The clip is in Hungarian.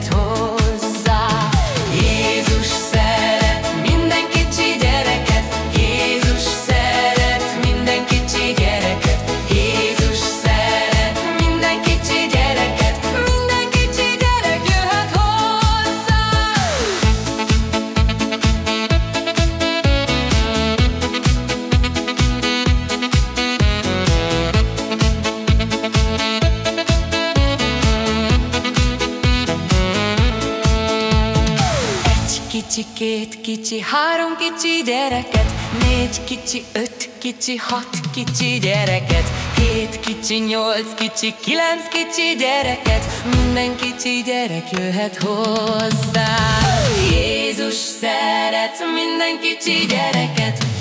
jöhet kicsi, két kicsi, három kicsi gyereket Négy kicsi, öt kicsi, hat kicsi gyereket Hét kicsi, nyolc kicsi, kilenc kicsi gyereket. Minden kicsi gyerek jöhet hozzá. Jézus szeret minden kicsi gyereket